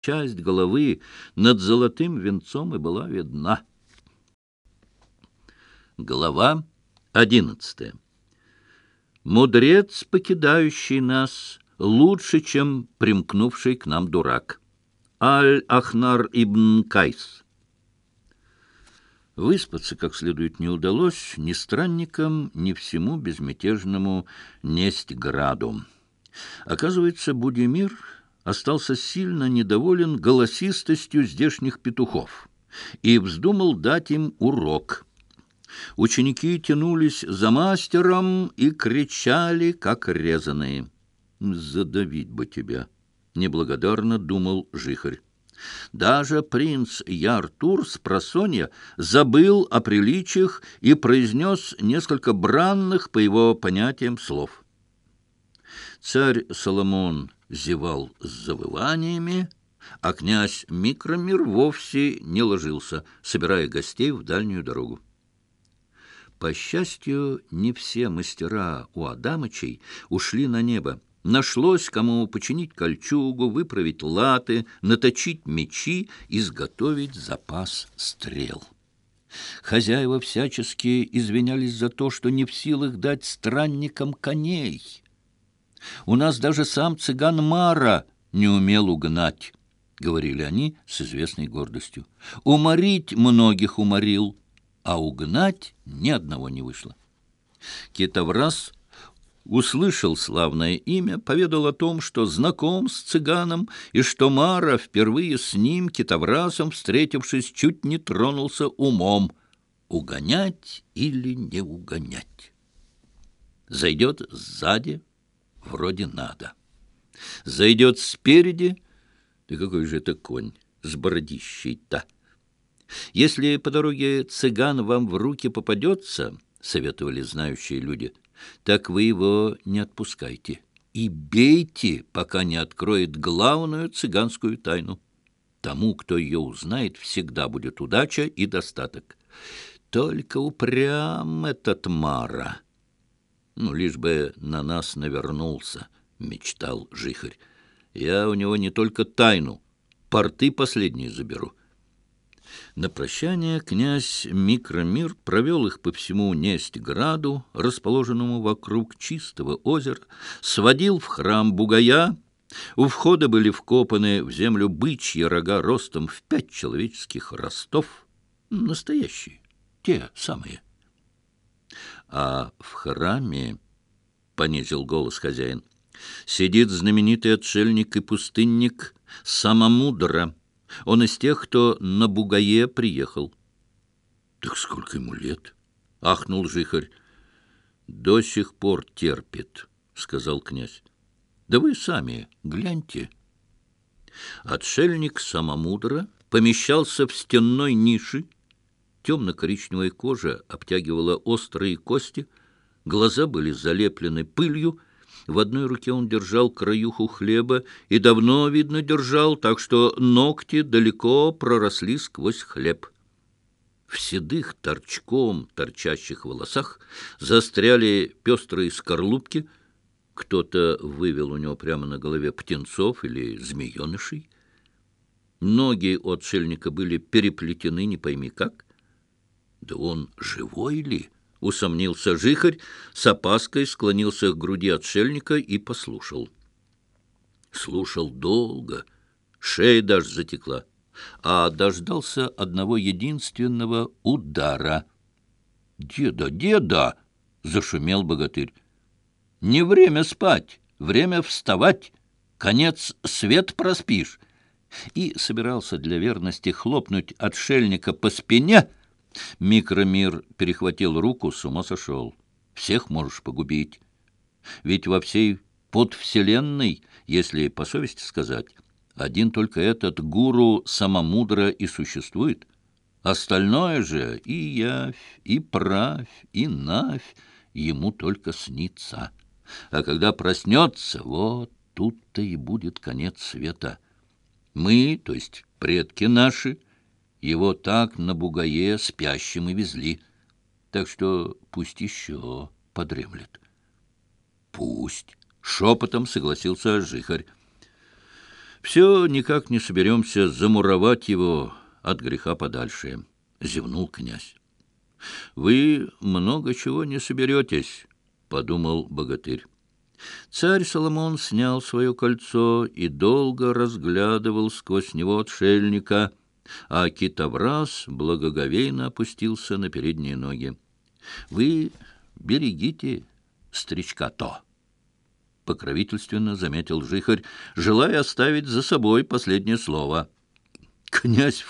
часть головы над золотым венцом и была видна. Глава одиннадцатая. Мудрец, покидающий нас, лучше, чем примкнувший к нам дурак. Аль-Ахнар ибн Кайс. Выспаться как следует не удалось ни странникам, ни всему безмятежному Нестьграду. Оказывается, Будимир остался сильно недоволен голосистостью здешних петухов и вздумал дать им урок. Ученики тянулись за мастером и кричали, как резаные. «Задавить бы тебя!» — неблагодарно думал Жихарь. Даже принц Яртур с просонья забыл о приличиях и произнес несколько бранных, по его понятиям, слов. Царь Соломон зевал с завываниями, а князь Микромир вовсе не ложился, собирая гостей в дальнюю дорогу. По счастью, не все мастера у Адамычей ушли на небо. Нашлось, кому починить кольчугу, выправить латы, наточить мечи, изготовить запас стрел. Хозяева всячески извинялись за то, что не в силах дать странникам коней — у нас даже сам цыган Мара не умел угнать, — говорили они с известной гордостью. Уморить многих уморил, а угнать ни одного не вышло. Китовраз услышал славное имя, поведал о том, что знаком с цыганом, и что Мара впервые с ним, китовразом, встретившись, чуть не тронулся вроде надо. Зайдет спереди, да какой же это конь с бородищей-то? Если по дороге цыган вам в руки попадется, советовали знающие люди, так вы его не отпускайте и бейте, пока не откроет главную цыганскую тайну. Тому, кто ее узнает, всегда будет удача и достаток. Только упрям этот Мара». Ну, лишь бы на нас навернулся, — мечтал Жихарь. Я у него не только тайну, порты последние заберу. На прощание князь Микромир провел их по всему Нестьграду, расположенному вокруг чистого озера, сводил в храм Бугая. У входа были вкопаны в землю бычьи рога ростом в пять а в храме, — понизил голос хозяин, — сидит знаменитый отшельник и пустынник Самомудра. Он из тех, кто на Бугае приехал. — Так сколько ему лет? — ахнул жихарь. — До сих пор терпит, — сказал князь. — Да вы сами гляньте. Отшельник Самомудра помещался в стенной нише, — темно коричневая кожа обтягивала острые кости, глаза были залеплены пылью, в одной руке он держал краюху хлеба и давно, видно, держал, так что ногти далеко проросли сквозь хлеб. В седых торчком торчащих волосах застряли пестрые скорлупки. Кто-то вывел у него прямо на голове птенцов или змеенышей. Ноги у отшельника были переплетены не пойми как — да он живой ли? — усомнился жихарь, с опаской склонился к груди отшельника и послушал. Слушал долго, шея даже затекла, а дождался одного единственного удара. «Деда, деда!» — зашумел богатырь. «Не время спать, время вставать, конец свет проспишь!» И собирался для верности хлопнуть отшельника по спине — Микромир перехватил руку, с ума сошел. Всех можешь погубить. Ведь во всей подвселенной, если по совести сказать, один только этот гуру самомудро и существует. Остальное же и явь, и правь, и навь ему только снится. А когда проснется, вот тут-то и будет конец света. Мы, то есть предки наши, — его так на бугае спящим и везли. Так что пусть еще подремлет. Пусть. Шепотом согласился жихарь. Все никак не соберемся замуровать его от греха подальше, зевнул князь. Вы много чего не соберетесь, подумал богатырь. Царь Соломон снял свое кольцо и долго разглядывал сквозь него отшельника — а китобраз благоговейно опустился на передние ноги. «Вы берегите стричка-то!» — покровительственно заметил Жихарь, желая оставить за собой последнее слово. Князь